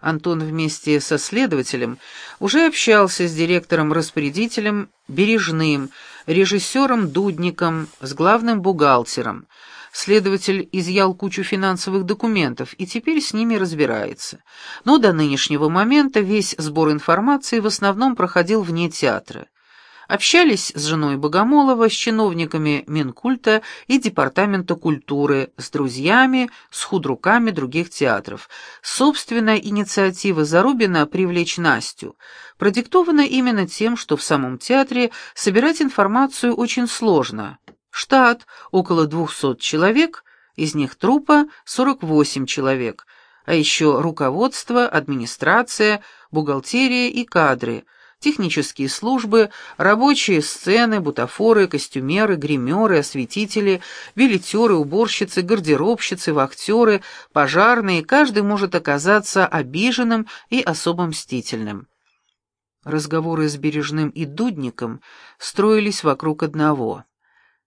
Антон вместе со следователем уже общался с директором-распорядителем Бережным, режиссером Дудником, с главным бухгалтером. Следователь изъял кучу финансовых документов и теперь с ними разбирается. Но до нынешнего момента весь сбор информации в основном проходил вне театра. Общались с женой Богомолова, с чиновниками Минкульта и Департамента культуры, с друзьями, с худруками других театров. Собственная инициатива Зарубина привлечь Настю продиктована именно тем, что в самом театре собирать информацию очень сложно. Штат – около 200 человек, из них трупа – 48 человек, а еще руководство, администрация, бухгалтерия и кадры – технические службы, рабочие сцены, бутафоры, костюмеры, гримеры, осветители, билетеры, уборщицы, гардеробщицы, вахтеры, пожарные, каждый может оказаться обиженным и особо мстительным. Разговоры с Бережным и Дудником строились вокруг одного.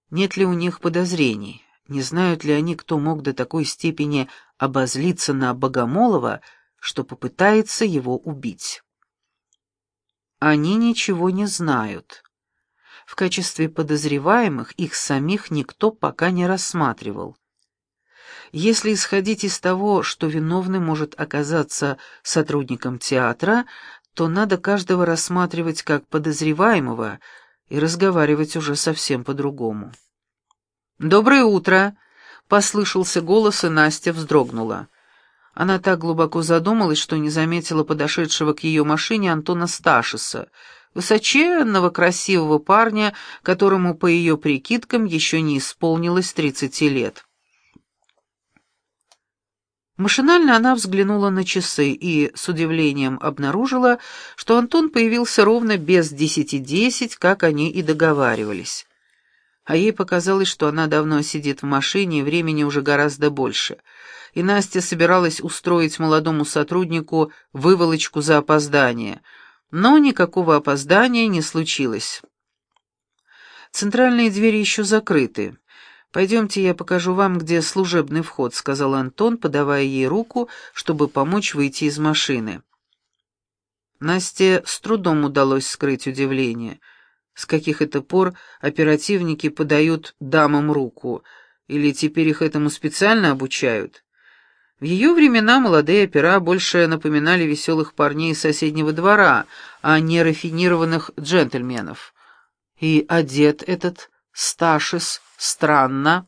Нет ли у них подозрений? Не знают ли они, кто мог до такой степени обозлиться на Богомолова, что попытается его убить? Они ничего не знают. В качестве подозреваемых их самих никто пока не рассматривал. Если исходить из того, что виновный может оказаться сотрудником театра, то надо каждого рассматривать как подозреваемого и разговаривать уже совсем по-другому. «Доброе утро!» — послышался голос, и Настя вздрогнула. Она так глубоко задумалась, что не заметила подошедшего к ее машине Антона Сташиса, высоченного красивого парня, которому, по ее прикидкам, еще не исполнилось тридцати лет. Машинально она взглянула на часы и с удивлением обнаружила, что Антон появился ровно без десяти десять, как они и договаривались. А ей показалось, что она давно сидит в машине, и времени уже гораздо больше — и Настя собиралась устроить молодому сотруднику выволочку за опоздание, но никакого опоздания не случилось. «Центральные двери еще закрыты. Пойдемте, я покажу вам, где служебный вход», — сказал Антон, подавая ей руку, чтобы помочь выйти из машины. Насте с трудом удалось скрыть удивление. С каких это пор оперативники подают дамам руку? Или теперь их этому специально обучают? В ее времена молодые опера больше напоминали веселых парней из соседнего двора, а не рафинированных джентльменов. И одет этот Сташис странно.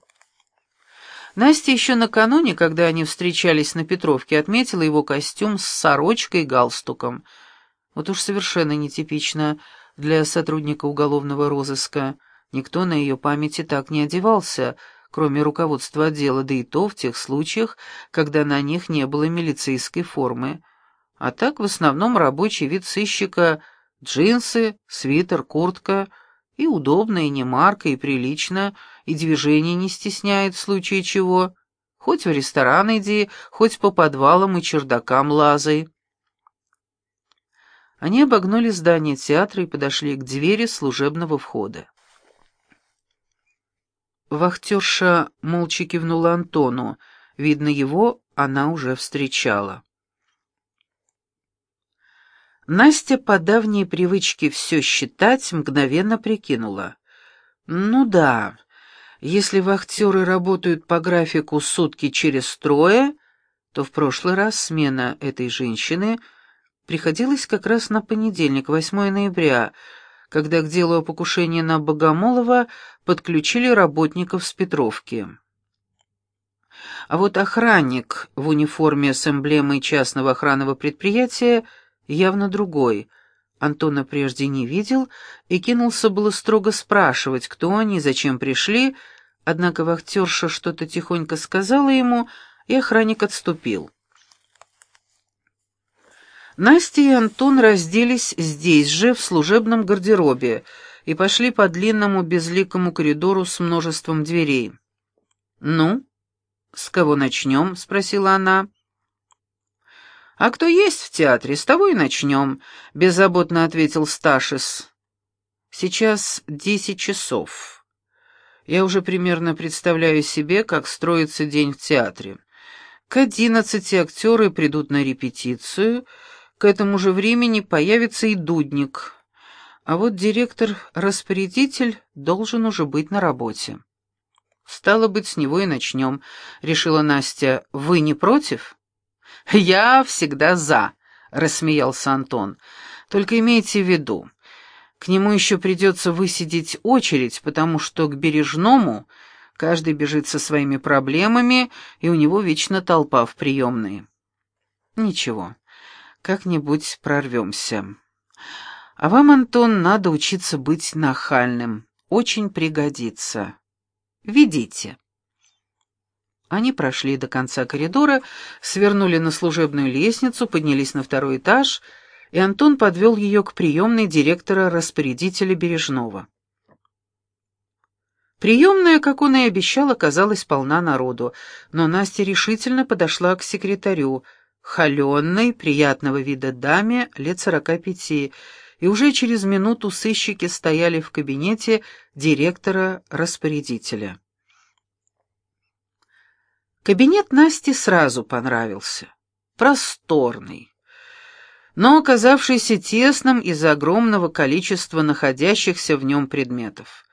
Настя еще накануне, когда они встречались на Петровке, отметила его костюм с сорочкой и галстуком. Вот уж совершенно нетипично для сотрудника уголовного розыска. Никто на ее памяти так не одевался — кроме руководства отдела, да и то в тех случаях, когда на них не было милицейской формы. А так в основном рабочий вид сыщика — джинсы, свитер, куртка — и удобно, и не марко, и прилично, и движение не стесняет в случае чего. Хоть в ресторан иди, хоть по подвалам и чердакам лазай. Они обогнули здание театра и подошли к двери служебного входа. Вахтерша молча кивнула Антону. Видно, его она уже встречала. Настя по давней привычке все считать мгновенно прикинула. «Ну да, если вахтеры работают по графику сутки через трое, то в прошлый раз смена этой женщины приходилась как раз на понедельник, 8 ноября, когда к делу о покушении на Богомолова подключили работников с Петровки. А вот охранник в униформе с эмблемой частного охранного предприятия явно другой. Антона прежде не видел и кинулся было строго спрашивать, кто они, зачем пришли, однако вахтерша что-то тихонько сказала ему, и охранник отступил. Настя и Антон разделись здесь же, в служебном гардеробе, и пошли по длинному безликому коридору с множеством дверей. «Ну, с кого начнем?» — спросила она. «А кто есть в театре, с того и начнем», — беззаботно ответил Сташис. «Сейчас десять часов. Я уже примерно представляю себе, как строится день в театре. К одиннадцати актеры придут на репетицию, к этому же времени появится и дудник, а вот директор-распорядитель должен уже быть на работе. «Стало быть, с него и начнем», — решила Настя. «Вы не против?» «Я всегда за», — рассмеялся Антон. «Только имейте в виду, к нему еще придется высидеть очередь, потому что к Бережному каждый бежит со своими проблемами, и у него вечно толпа в приемной». «Ничего, как-нибудь прорвемся. А вам, Антон, надо учиться быть нахальным. Очень пригодится». Ведите». Они прошли до конца коридора, свернули на служебную лестницу, поднялись на второй этаж, и Антон подвел ее к приемной директора-распорядителя Бережного. Приемная, как он и обещал, оказалась полна народу, но Настя решительно подошла к секретарю, холеной, приятного вида даме, лет сорока пяти, и уже через минуту сыщики стояли в кабинете директора-распорядителя. Кабинет Насти сразу понравился. Просторный, но оказавшийся тесным из-за огромного количества находящихся в нем предметов.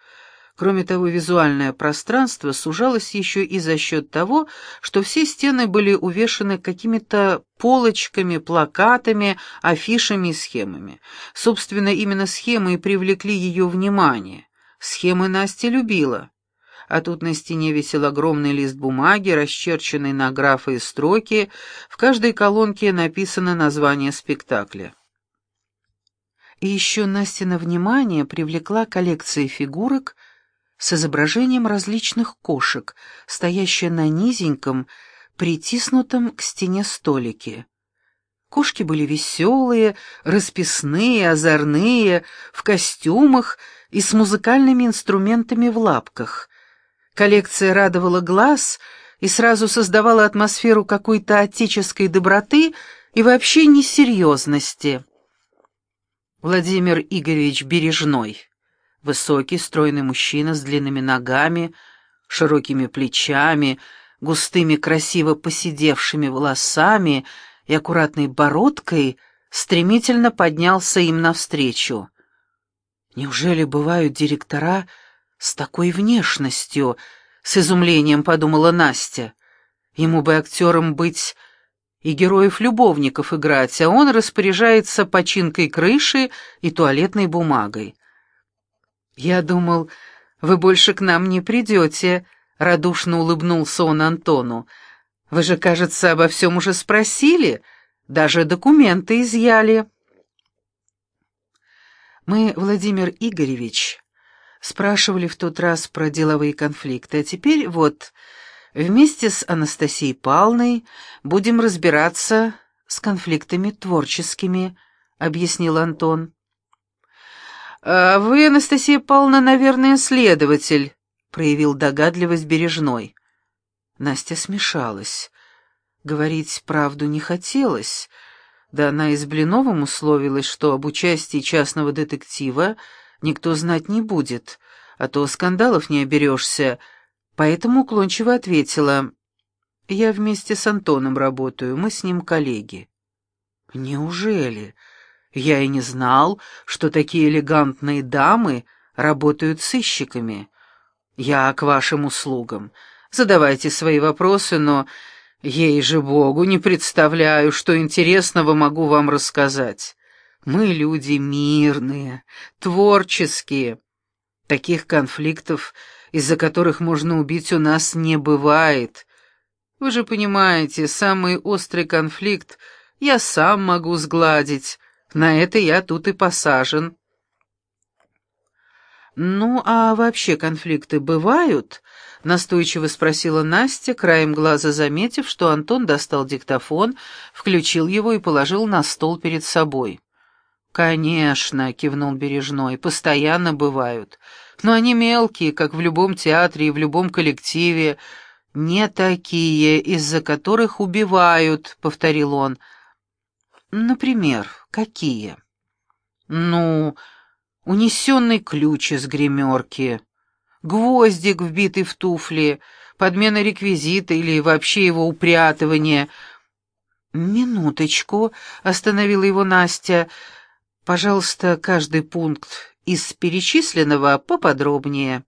Кроме того, визуальное пространство сужалось еще и за счет того, что все стены были увешаны какими-то полочками, плакатами, афишами и схемами. Собственно, именно схемы и привлекли ее внимание. Схемы Настя любила. А тут на стене висел огромный лист бумаги, расчерченный на графы и строки, в каждой колонке написано название спектакля. И еще Настина внимание привлекла коллекция фигурок — с изображением различных кошек, стоящая на низеньком, притиснутом к стене столике. Кошки были веселые, расписные, озорные, в костюмах и с музыкальными инструментами в лапках. Коллекция радовала глаз и сразу создавала атмосферу какой-то отеческой доброты и вообще несерьезности. Владимир Игоревич Бережной Высокий, стройный мужчина с длинными ногами, широкими плечами, густыми, красиво поседевшими волосами и аккуратной бородкой стремительно поднялся им навстречу. «Неужели бывают директора с такой внешностью?» — с изумлением подумала Настя. «Ему бы актером быть и героев-любовников играть, а он распоряжается починкой крыши и туалетной бумагой. «Я думал, вы больше к нам не придете», — радушно улыбнулся он Антону. «Вы же, кажется, обо всем уже спросили, даже документы изъяли». Мы, Владимир Игоревич, спрашивали в тот раз про деловые конфликты, а теперь вот вместе с Анастасией Павловной будем разбираться с конфликтами творческими, — объяснил Антон. «А «Вы, Анастасия Павловна, наверное, следователь», — проявил догадливость Бережной. Настя смешалась. Говорить правду не хотелось, да она и с Блиновым условилась, что об участии частного детектива никто знать не будет, а то скандалов не оберешься, поэтому уклончиво ответила. «Я вместе с Антоном работаю, мы с ним коллеги». «Неужели?» Я и не знал, что такие элегантные дамы работают сыщиками. Я к вашим услугам. Задавайте свои вопросы, но, ей же Богу, не представляю, что интересного могу вам рассказать. Мы люди мирные, творческие. Таких конфликтов, из-за которых можно убить, у нас не бывает. Вы же понимаете, самый острый конфликт я сам могу сгладить, на это я тут и посажен. «Ну, а вообще конфликты бывают?» — настойчиво спросила Настя, краем глаза заметив, что Антон достал диктофон, включил его и положил на стол перед собой. «Конечно», — кивнул Бережной, — «постоянно бывают. Но они мелкие, как в любом театре и в любом коллективе. Не такие, из-за которых убивают», — повторил он. «Например, какие?» «Ну, унесенный ключ из гримерки, гвоздик, вбитый в туфли, подмена реквизита или вообще его упрятывание. «Минуточку», — остановила его Настя. «Пожалуйста, каждый пункт из перечисленного поподробнее».